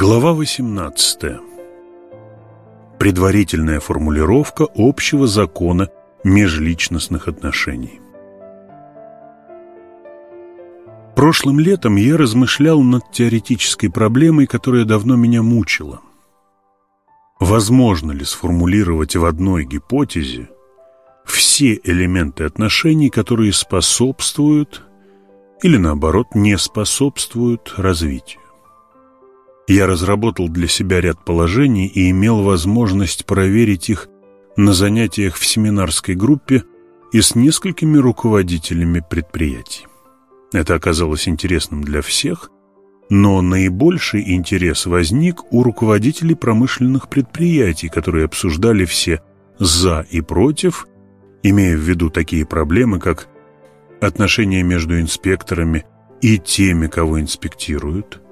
Глава 18. Предварительная формулировка общего закона межличностных отношений. Прошлым летом я размышлял над теоретической проблемой, которая давно меня мучила. Возможно ли сформулировать в одной гипотезе все элементы отношений, которые способствуют или, наоборот, не способствуют развитию? Я разработал для себя ряд положений и имел возможность проверить их на занятиях в семинарской группе и с несколькими руководителями предприятий. Это оказалось интересным для всех, но наибольший интерес возник у руководителей промышленных предприятий, которые обсуждали все «за» и «против», имея в виду такие проблемы, как отношения между инспекторами и теми, кого инспектируют –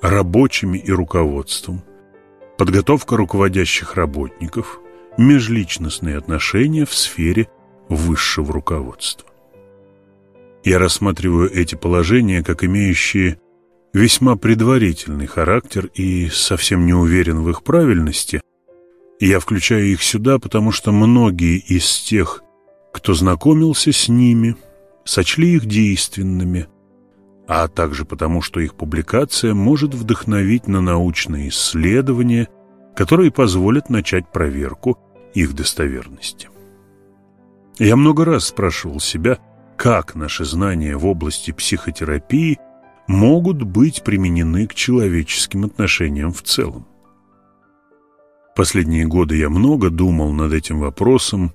рабочими и руководством, подготовка руководящих работников, межличностные отношения в сфере высшего руководства. Я рассматриваю эти положения как имеющие весьма предварительный характер и совсем не уверен в их правильности. Я включаю их сюда, потому что многие из тех, кто знакомился с ними, сочли их действенными – а также потому, что их публикация может вдохновить на научные исследования, которые позволят начать проверку их достоверности. Я много раз спрашивал себя, как наши знания в области психотерапии могут быть применены к человеческим отношениям в целом. Последние годы я много думал над этим вопросом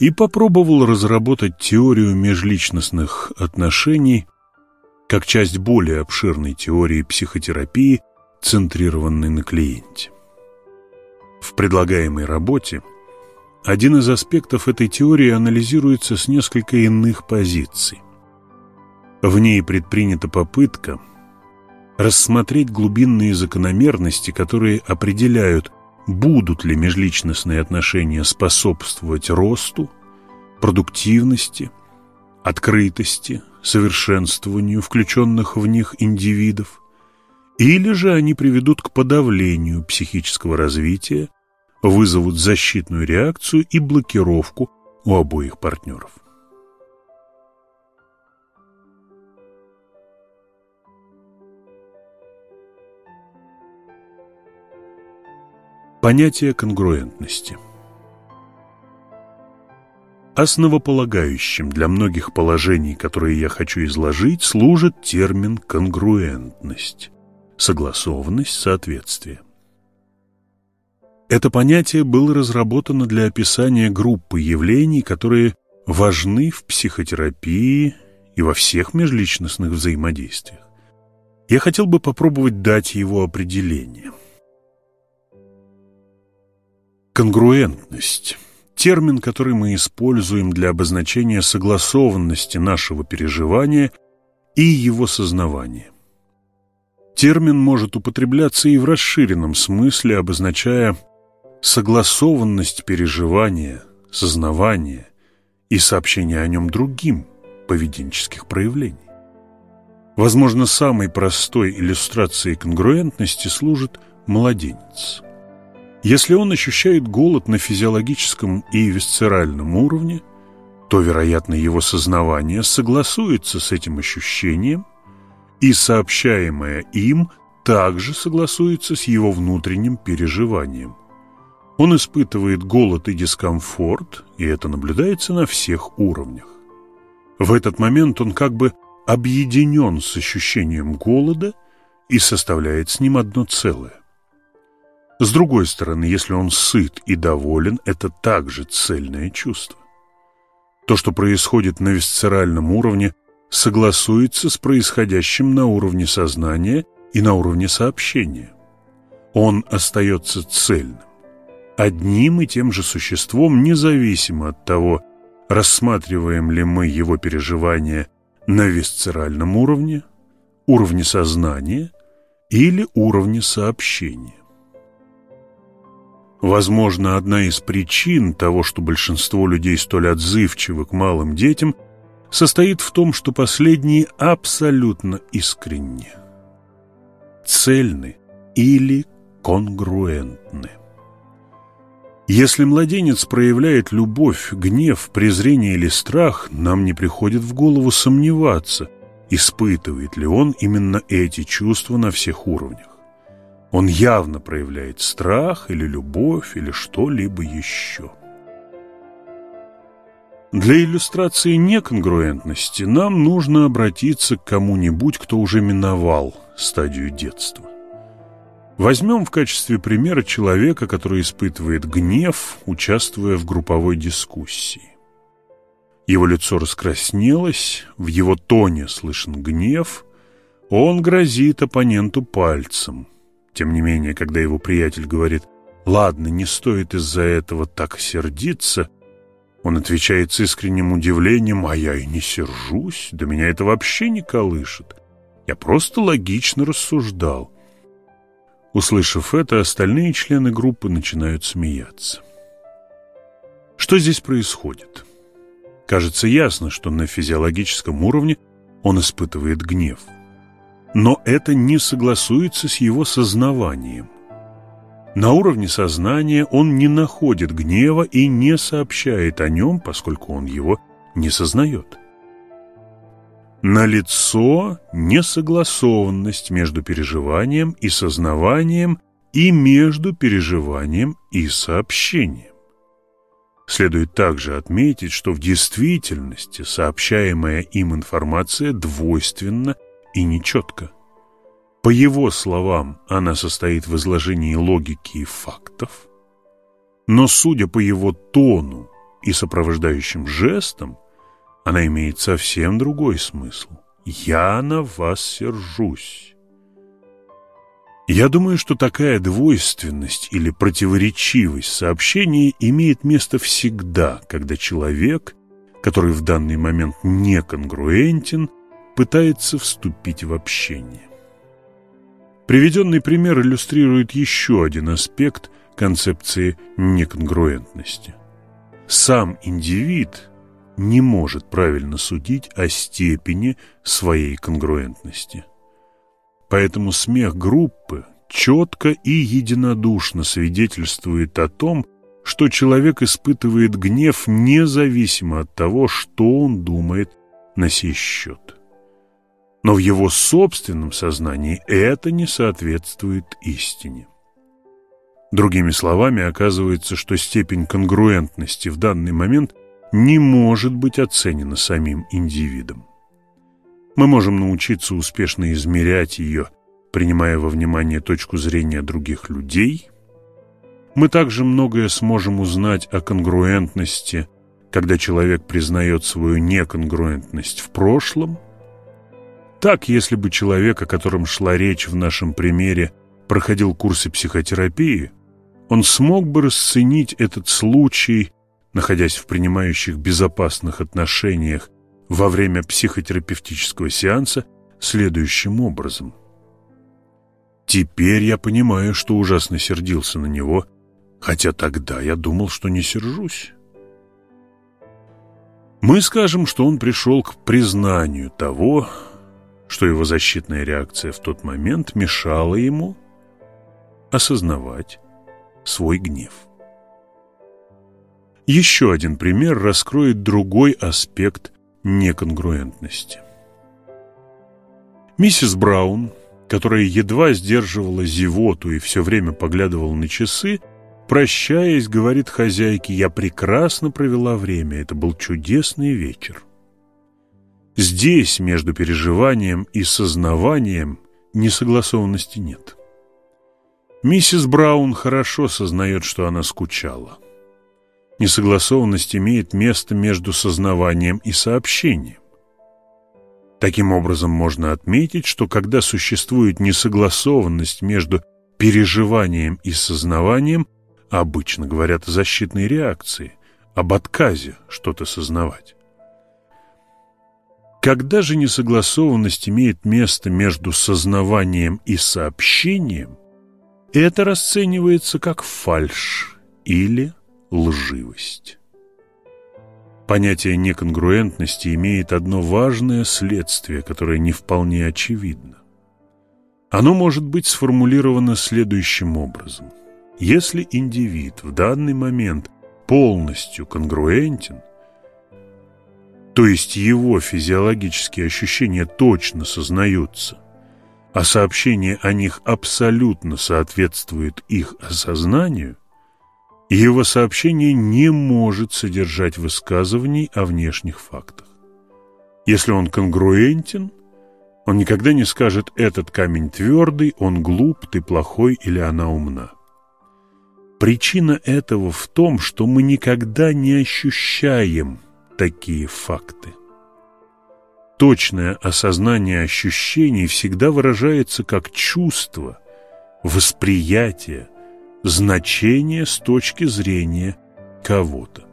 и попробовал разработать теорию межличностных отношений как часть более обширной теории психотерапии, центрированной на клиенте. В предлагаемой работе один из аспектов этой теории анализируется с несколько иных позиций. В ней предпринята попытка рассмотреть глубинные закономерности, которые определяют, будут ли межличностные отношения способствовать росту, продуктивности, открытости, совершенствованию включенных в них индивидов, или же они приведут к подавлению психического развития, вызовут защитную реакцию и блокировку у обоих партнеров. Понятие конгруентности – Основополагающим для многих положений, которые я хочу изложить, служит термин «конгруентность» – согласованность, соответствие. Это понятие было разработано для описания группы явлений, которые важны в психотерапии и во всех межличностных взаимодействиях. Я хотел бы попробовать дать его определение. Конгруентность – термин, который мы используем для обозначения согласованности нашего переживания и его сознавания. Термин может употребляться и в расширенном смысле, обозначая согласованность переживания, сознавания и сообщения о нем другим поведенческих проявлений. Возможно, самой простой иллюстрацией конгруентности служит младенец – если он ощущает голод на физиологическом и висцеральном уровне, то, вероятно, его сознавание согласуется с этим ощущением, и сообщаемое им также согласуется с его внутренним переживанием. Он испытывает голод и дискомфорт, и это наблюдается на всех уровнях. В этот момент он как бы объединен с ощущением голода и составляет с ним одно целое. С другой стороны, если он сыт и доволен, это также цельное чувство. То, что происходит на висцеральном уровне, согласуется с происходящим на уровне сознания и на уровне сообщения. Он остается цельным, одним и тем же существом, независимо от того, рассматриваем ли мы его переживания на висцеральном уровне, уровне сознания или уровне сообщения. Возможно, одна из причин того, что большинство людей столь отзывчивы к малым детям, состоит в том, что последние абсолютно искренни, цельны или конгруентны. Если младенец проявляет любовь, гнев, презрение или страх, нам не приходит в голову сомневаться, испытывает ли он именно эти чувства на всех уровнях. Он явно проявляет страх или любовь или что-либо еще. Для иллюстрации неконгруентности нам нужно обратиться к кому-нибудь, кто уже миновал стадию детства. Возьмем в качестве примера человека, который испытывает гнев, участвуя в групповой дискуссии. Его лицо раскраснелось, в его тоне слышен гнев, он грозит оппоненту пальцем. Тем не менее, когда его приятель говорит «Ладно, не стоит из-за этого так сердиться», он отвечает с искренним удивлением, а я и не сержусь, да меня это вообще не колышет. Я просто логично рассуждал. Услышав это, остальные члены группы начинают смеяться. Что здесь происходит? Кажется ясно, что на физиологическом уровне он испытывает гнев. Но это не согласуется с его сознаванием. На уровне сознания он не находит гнева и не сообщает о нем, поскольку он его не сознает. Налицо несогласованность между переживанием и сознаванием и между переживанием и сообщением. Следует также отметить, что в действительности сообщаемая им информация двойственна и нечетка. По его словам, она состоит в изложении логики и фактов, но, судя по его тону и сопровождающим жестам, она имеет совсем другой смысл. «Я на вас сержусь». Я думаю, что такая двойственность или противоречивость сообщения имеет место всегда, когда человек, который в данный момент не конгруентен, пытается вступить в общение. Приведенный пример иллюстрирует еще один аспект концепции неконгруентности. Сам индивид не может правильно судить о степени своей конгруентности. Поэтому смех группы четко и единодушно свидетельствует о том, что человек испытывает гнев независимо от того, что он думает на сей счет но в его собственном сознании это не соответствует истине. Другими словами, оказывается, что степень конгруентности в данный момент не может быть оценена самим индивидом. Мы можем научиться успешно измерять ее, принимая во внимание точку зрения других людей. Мы также многое сможем узнать о конгруентности, когда человек признает свою неконгруентность в прошлом – так, если бы человек, о котором шла речь в нашем примере, проходил курсы психотерапии, он смог бы расценить этот случай, находясь в принимающих безопасных отношениях во время психотерапевтического сеанса, следующим образом. Теперь я понимаю, что ужасно сердился на него, хотя тогда я думал, что не сержусь. Мы скажем, что он пришел к признанию того, что его защитная реакция в тот момент мешала ему осознавать свой гнев. Еще один пример раскроет другой аспект неконгруентности. Миссис Браун, которая едва сдерживала зевоту и все время поглядывала на часы, прощаясь, говорит хозяйке, «Я прекрасно провела время, это был чудесный вечер». Здесь между переживанием и сознаванием несогласованности нет. Миссис Браун хорошо сознает, что она скучала. Несогласованность имеет место между сознаванием и сообщением. Таким образом, можно отметить, что когда существует несогласованность между переживанием и сознаванием, обычно говорят о защитной реакции, об отказе что-то сознавать. Когда же несогласованность имеет место между сознаванием и сообщением, это расценивается как фальшь или лживость. Понятие неконгруентности имеет одно важное следствие, которое не вполне очевидно. Оно может быть сформулировано следующим образом. Если индивид в данный момент полностью конгруентен, то есть его физиологические ощущения точно сознаются, а сообщение о них абсолютно соответствует их осознанию, его сообщение не может содержать высказываний о внешних фактах. Если он конгруентен, он никогда не скажет «этот камень твердый, он глуп, ты плохой или она умна». Причина этого в том, что мы никогда не ощущаем такие факты. Точное осознание ощущений всегда выражается как чувство, восприятие, значение с точки зрения кого-то.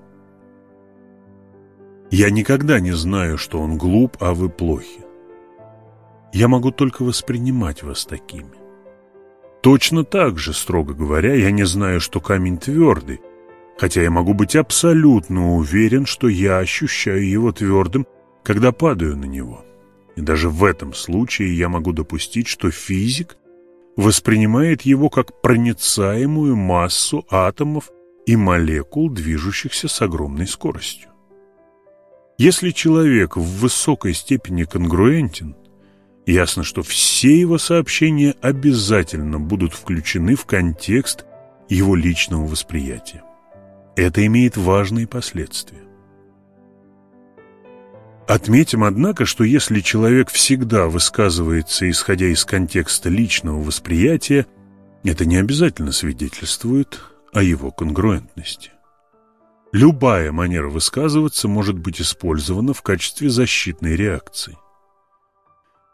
Я никогда не знаю, что он глуп, а вы плохи. Я могу только воспринимать вас такими. Точно так же, строго говоря, я не знаю, что камень твердый, хотя я могу быть абсолютно уверен, что я ощущаю его твердым, когда падаю на него. И даже в этом случае я могу допустить, что физик воспринимает его как проницаемую массу атомов и молекул, движущихся с огромной скоростью. Если человек в высокой степени конгруентен, Ясно, что все его сообщения обязательно будут включены в контекст его личного восприятия. Это имеет важные последствия. Отметим, однако, что если человек всегда высказывается, исходя из контекста личного восприятия, это не обязательно свидетельствует о его конгруентности. Любая манера высказываться может быть использована в качестве защитной реакции.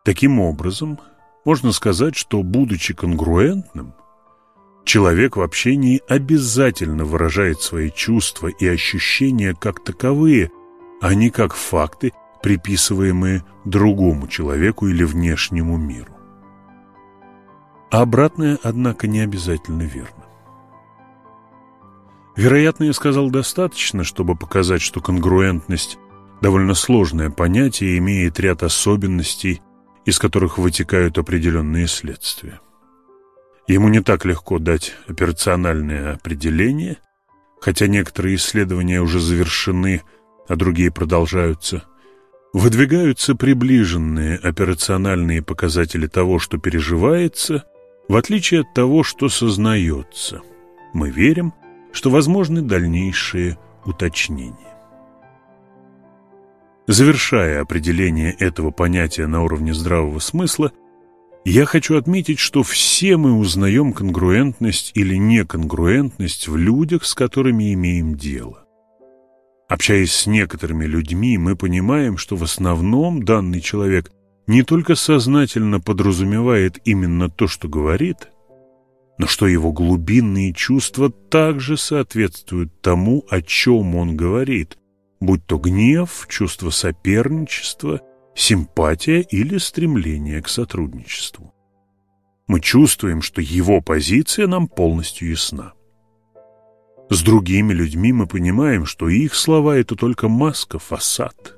Таким образом, можно сказать, что, будучи конгруентным, человек в общении обязательно выражает свои чувства и ощущения как таковые, а не как факты, приписываемые другому человеку или внешнему миру. Обратное, однако, не обязательно верно. Вероятно, я сказал достаточно, чтобы показать, что конгруентность – довольно сложное понятие имеет ряд особенностей, из которых вытекают определенные следствия. Ему не так легко дать операциональное определение, хотя некоторые исследования уже завершены, а другие продолжаются. Выдвигаются приближенные операциональные показатели того, что переживается, в отличие от того, что сознается. Мы верим, что возможны дальнейшие уточнения. Завершая определение этого понятия на уровне здравого смысла, я хочу отметить, что все мы узнаем конгруентность или неконгруентность в людях, с которыми имеем дело. Общаясь с некоторыми людьми, мы понимаем, что в основном данный человек не только сознательно подразумевает именно то, что говорит, но что его глубинные чувства также соответствуют тому, о чем он говорит, будь то гнев, чувство соперничества, симпатия или стремление к сотрудничеству. Мы чувствуем, что его позиция нам полностью ясна. С другими людьми мы понимаем, что их слова – это только маска, фасад.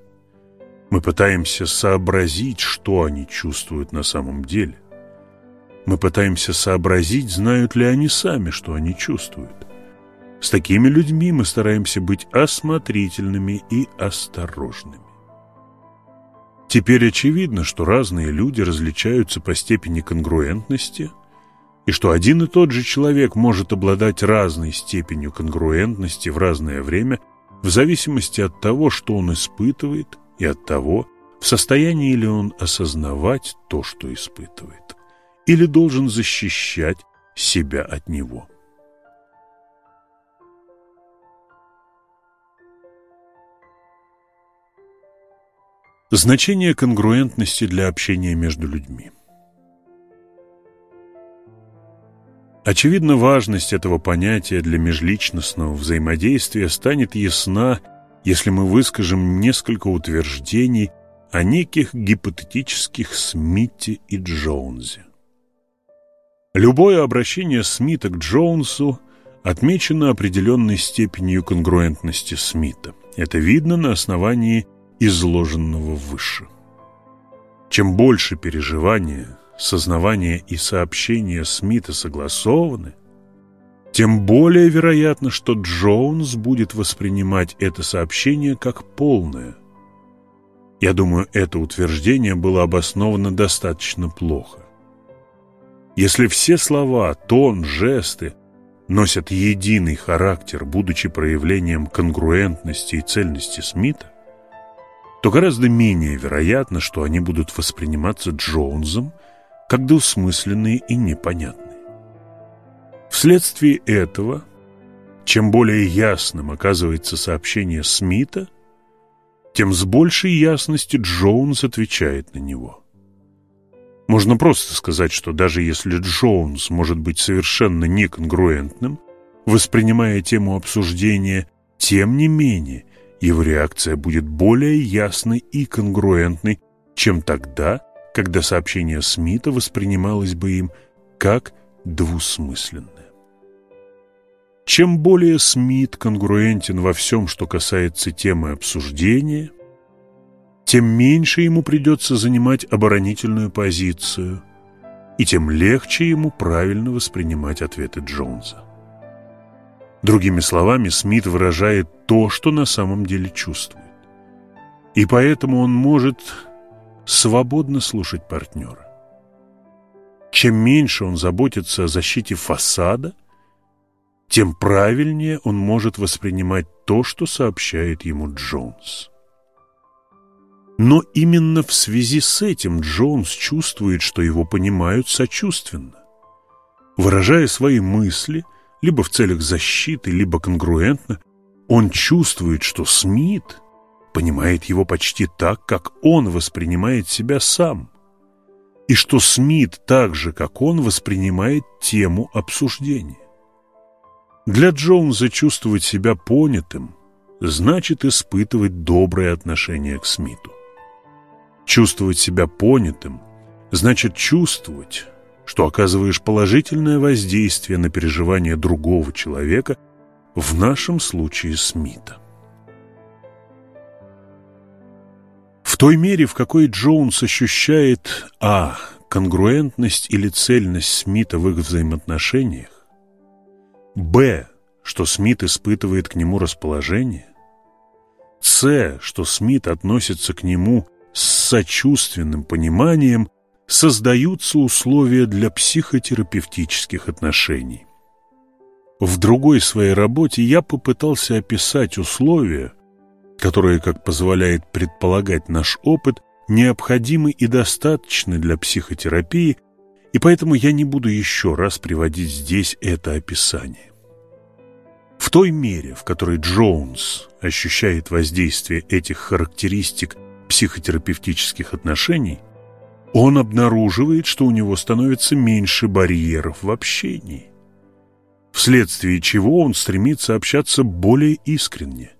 Мы пытаемся сообразить, что они чувствуют на самом деле. Мы пытаемся сообразить, знают ли они сами, что они чувствуют. С такими людьми мы стараемся быть осмотрительными и осторожными. Теперь очевидно, что разные люди различаются по степени конгруентности, и что один и тот же человек может обладать разной степенью конгруентности в разное время в зависимости от того, что он испытывает, и от того, в состоянии ли он осознавать то, что испытывает, или должен защищать себя от него. Значение конгруентности для общения между людьми. Очевидно, важность этого понятия для межличностного взаимодействия станет ясна, если мы выскажем несколько утверждений о неких гипотетических Смите и Джонсе. Любое обращение Смита к Джонсу отмечено определенной степенью конгруентности Смита. Это видно на основании изложенного выше. Чем больше переживания, сознавание и сообщение Смита согласованы, тем более вероятно, что Джонс будет воспринимать это сообщение как полное. Я думаю, это утверждение было обосновано достаточно плохо. Если все слова, тон, жесты носят единый характер, будучи проявлением конгруентности и цельности Смита, то гораздо менее вероятно, что они будут восприниматься Джонсом как двусмысленные и непонятные. Вследствие этого, чем более ясным оказывается сообщение Смита, тем с большей ясностью Джонс отвечает на него. Можно просто сказать, что даже если Джонс может быть совершенно неконгруентным, воспринимая тему обсуждения, тем не менее его реакция будет более ясной и конгруентной, чем тогда, когда сообщение Смита воспринималось бы им как двусмысленное. Чем более Смит конгруентен во всем, что касается темы обсуждения, тем меньше ему придется занимать оборонительную позицию, и тем легче ему правильно воспринимать ответы Джонса. Другими словами, Смит выражает то, что на самом деле чувствует. И поэтому он может свободно слушать партнера. Чем меньше он заботится о защите фасада, тем правильнее он может воспринимать то, что сообщает ему Джонс. Но именно в связи с этим Джонс чувствует, что его понимают сочувственно. Выражая свои мысли, либо в целях защиты, либо конгруентно, он чувствует, что Смит понимает его почти так, как он воспринимает себя сам, и что Смит так же, как он, воспринимает тему обсуждения. Для Джонса чувствовать себя понятым значит испытывать доброе отношение к Смиту. Чувствовать себя понятым значит чувствовать, что оказываешь положительное воздействие на переживания другого человека, в нашем случае Смита. В той мере, в какой Джонс ощущает а. конгруентность или цельность Смита в их взаимоотношениях, б. что Смит испытывает к нему расположение, с. что Смит относится к нему с сочувственным пониманием создаются условия для психотерапевтических отношений. В другой своей работе я попытался описать условия, которые, как позволяет предполагать наш опыт, необходимы и достаточны для психотерапии, и поэтому я не буду еще раз приводить здесь это описание. В той мере, в которой Джонс ощущает воздействие этих характеристик психотерапевтических отношений, он обнаруживает, что у него становится меньше барьеров в общении, вследствие чего он стремится общаться более искренне,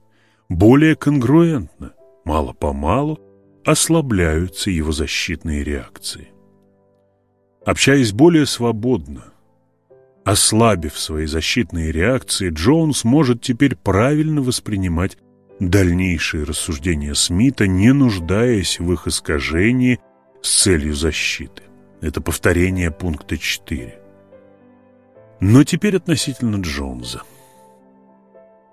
более конгруентно, мало-помалу ослабляются его защитные реакции. Общаясь более свободно, ослабив свои защитные реакции, Джонс может теперь правильно воспринимать дальнейшие рассуждения Смита, не нуждаясь в их искажении с целью защиты. Это повторение пункта 4. Но теперь относительно Джонса.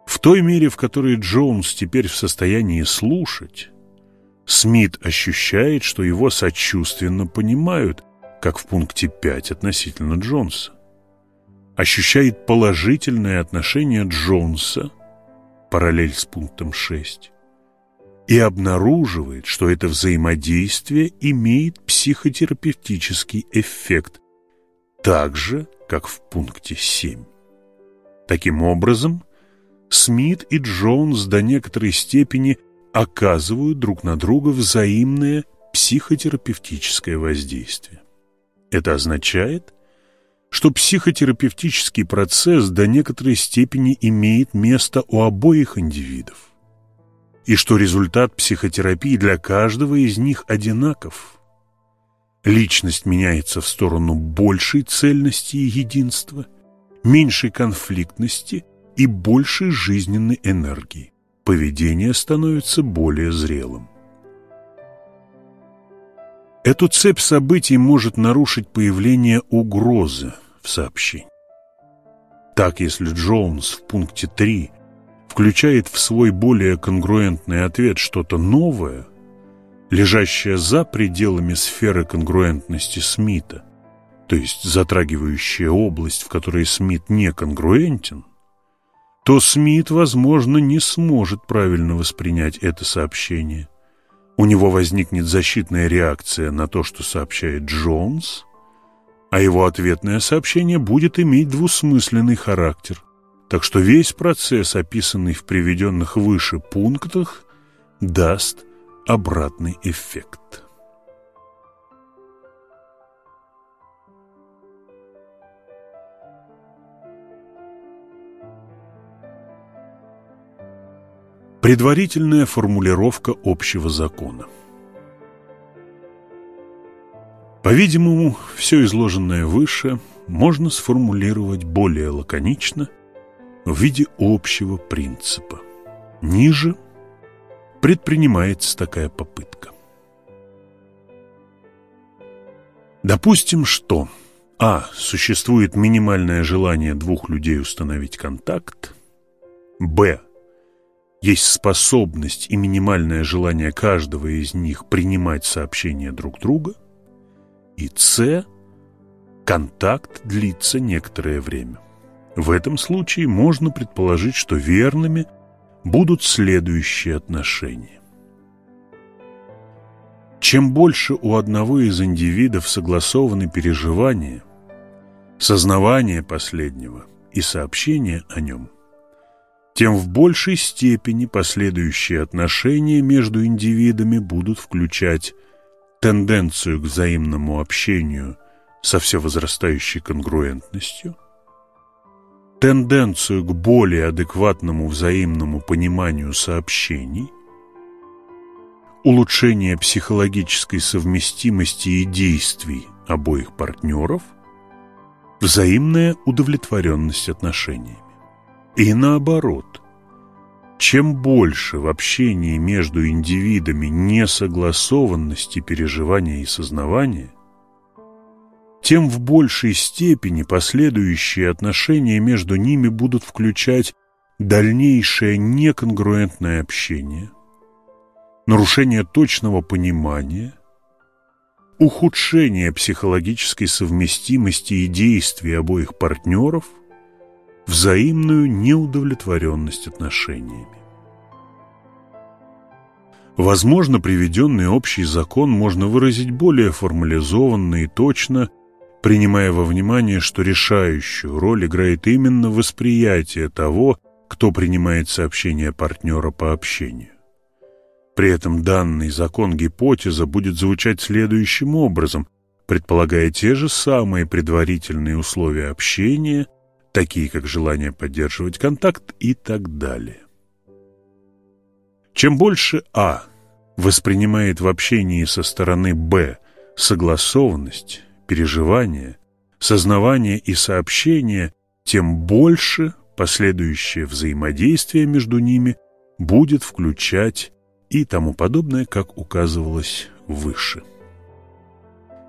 В той мере, в которой Джонс теперь в состоянии слушать, Смит ощущает, что его сочувственно понимают, как в пункте 5 относительно Джонса. Ощущает положительное отношение Джонса – параллель с пунктом 6, и обнаруживает, что это взаимодействие имеет психотерапевтический эффект, так же, как в пункте 7. Таким образом, Смит и Джонс до некоторой степени оказывают друг на друга взаимное психотерапевтическое воздействие. Это означает, что психотерапевтический процесс до некоторой степени имеет место у обоих индивидов, и что результат психотерапии для каждого из них одинаков. Личность меняется в сторону большей цельности и единства, меньшей конфликтности и большей жизненной энергии. Поведение становится более зрелым. Эту цепь событий может нарушить появление угрозы в сообщении. Так, если Джонс в пункте 3 включает в свой более конгруентный ответ что-то новое, лежащее за пределами сферы конгруентности Смита, то есть затрагивающее область, в которой Смит не конгруентен, то Смит, возможно, не сможет правильно воспринять это сообщение. У него возникнет защитная реакция на то, что сообщает Джонс, а его ответное сообщение будет иметь двусмысленный характер. Так что весь процесс, описанный в приведенных выше пунктах, даст обратный эффект. Предварительная формулировка общего закона. По-видимому, все изложенное выше можно сформулировать более лаконично в виде общего принципа. Ниже предпринимается такая попытка. Допустим, что А. Существует минимальное желание двух людей установить контакт. Б есть способность и минимальное желание каждого из них принимать сообщения друг друга. И С. Контакт длится некоторое время. В этом случае можно предположить, что верными будут следующие отношения. Чем больше у одного из индивидов согласованы переживания, сознавание последнего и сообщение о нем, тем в большей степени последующие отношения между индивидами будут включать тенденцию к взаимному общению со все возрастающей конгруентностью, тенденцию к более адекватному взаимному пониманию сообщений, улучшение психологической совместимости и действий обоих партнеров, взаимная удовлетворенность отношениями. И наоборот, чем больше в общении между индивидами несогласованности переживания и сознавания, тем в большей степени последующие отношения между ними будут включать дальнейшее неконгруентное общение, нарушение точного понимания, ухудшение психологической совместимости и действий обоих партнеров – взаимную неудовлетворенность отношениями. Возможно, приведенный общий закон можно выразить более формализованно и точно, принимая во внимание, что решающую роль играет именно восприятие того, кто принимает сообщение партнера по общению. При этом данный закон гипотеза будет звучать следующим образом, предполагая те же самые предварительные условия общения такие как желание поддерживать контакт и так далее. Чем больше А воспринимает в общении со стороны Б согласованность, переживание, сознавание и сообщение, тем больше последующее взаимодействие между ними будет включать и тому подобное, как указывалось выше.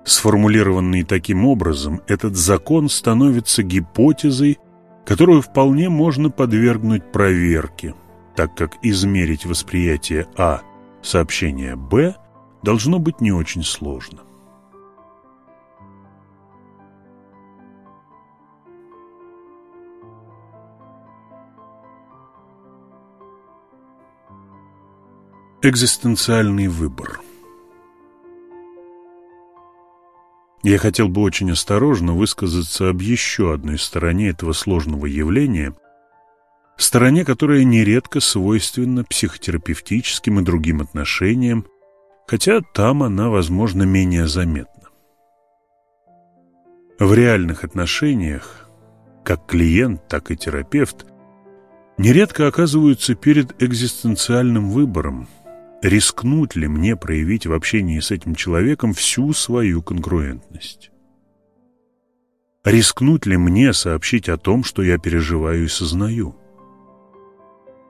Сформулированный таким образом, этот закон становится гипотезой, которую вполне можно подвергнуть проверке, так как измерить восприятие А сообщения Б должно быть не очень сложно. Экзистенциальный выбор – Я хотел бы очень осторожно высказаться об еще одной стороне этого сложного явления, стороне, которая нередко свойственна психотерапевтическим и другим отношениям, хотя там она, возможно, менее заметна. В реальных отношениях, как клиент, так и терапевт, нередко оказываются перед экзистенциальным выбором – рискнуть ли мне проявить в общении с этим человеком всю свою конгруентность? Рискнуть ли мне сообщить о том, что я переживаю и сознаю?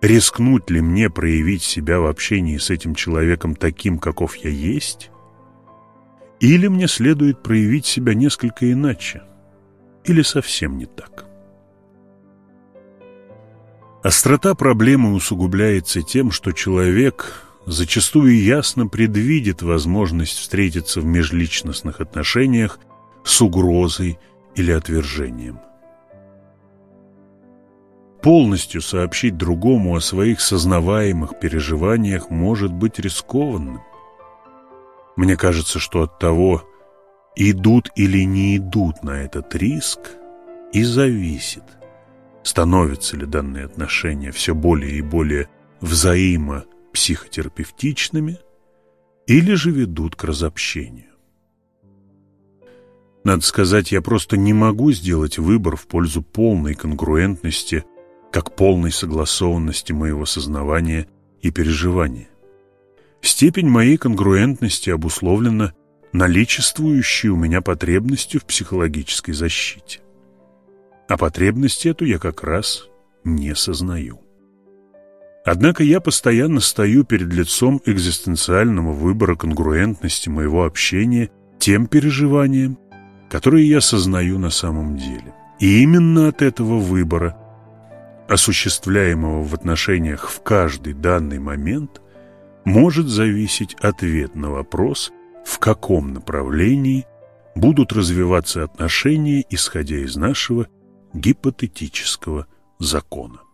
Рискнуть ли мне проявить себя в общении с этим человеком таким, каков я есть? Или мне следует проявить себя несколько иначе, или совсем не так. Острота проблемы усугубляется тем, что человек зачастую ясно предвидит возможность встретиться в межличностных отношениях с угрозой или отвержением. Полностью сообщить другому о своих сознаваемых переживаниях может быть рискованным. Мне кажется, что от того, идут или не идут на этот риск, и зависит, становятся ли данные отношения все более и более взаимопсихотерапевтичными или же ведут к разобщению. Надо сказать, я просто не могу сделать выбор в пользу полной конгруентности, как полной согласованности моего сознавания и переживания. Степень моей конгруентности обусловлена наличествующей у меня потребностью в психологической защите. А потребность эту я как раз не сознаю. Однако я постоянно стою перед лицом экзистенциального выбора конгруентности моего общения тем переживанием, которые я сознаю на самом деле. И именно от этого выбора, осуществляемого в отношениях в каждый данный момент, может зависеть ответ на вопрос, в каком направлении будут развиваться отношения, исходя из нашего гипотетического закона.